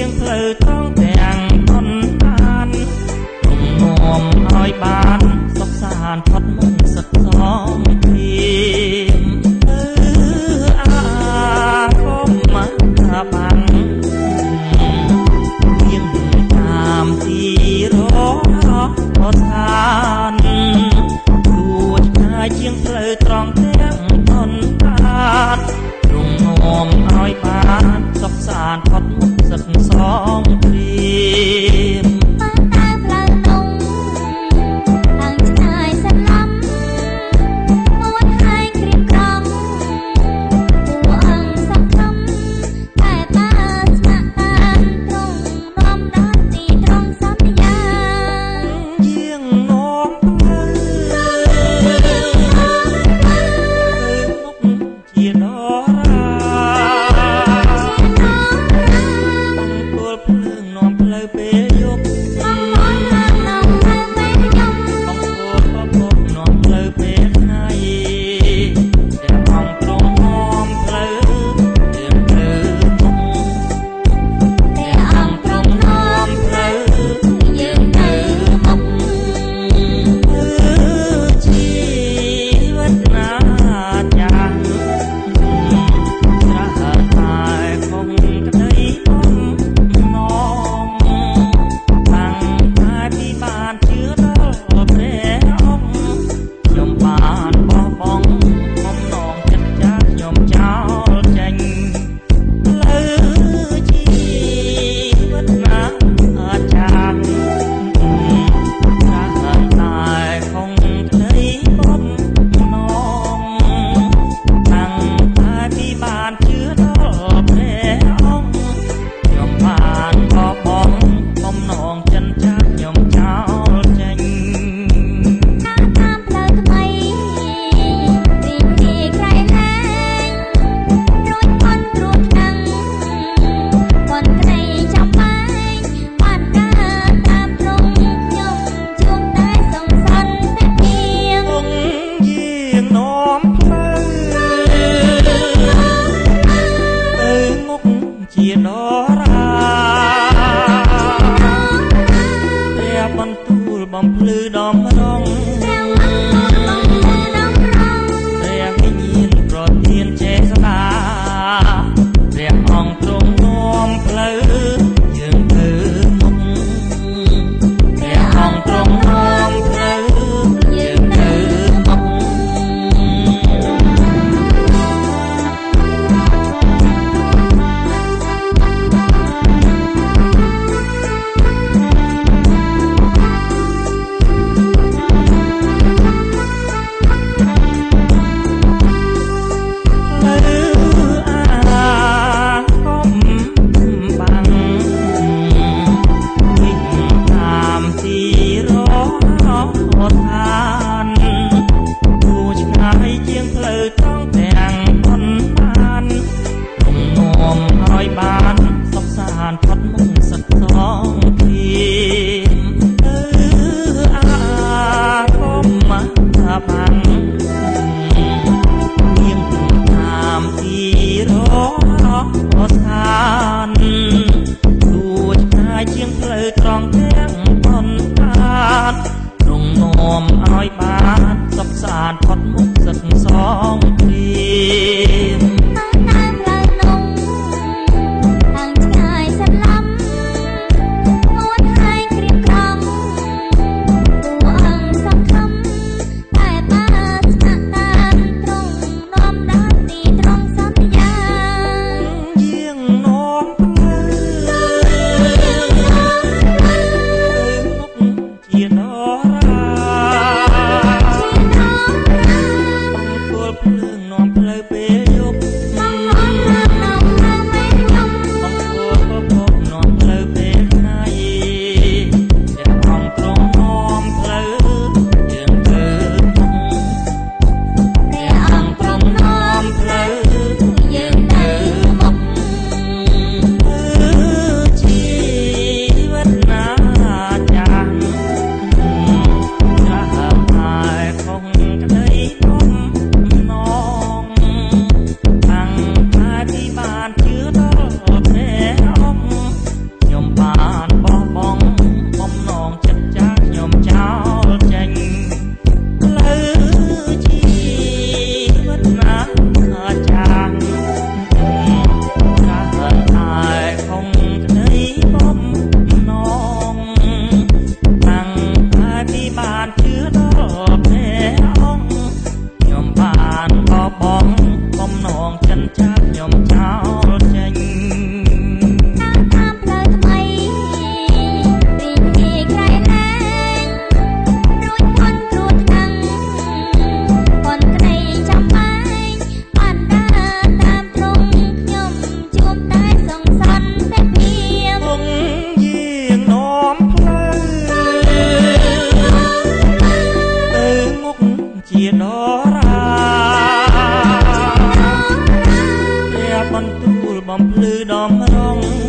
ជាងផ្លូវត្រង់ទាំងហ៊ុនបានគុំងំឲ្យបានសុខសាន្តផុតមុន ដំរង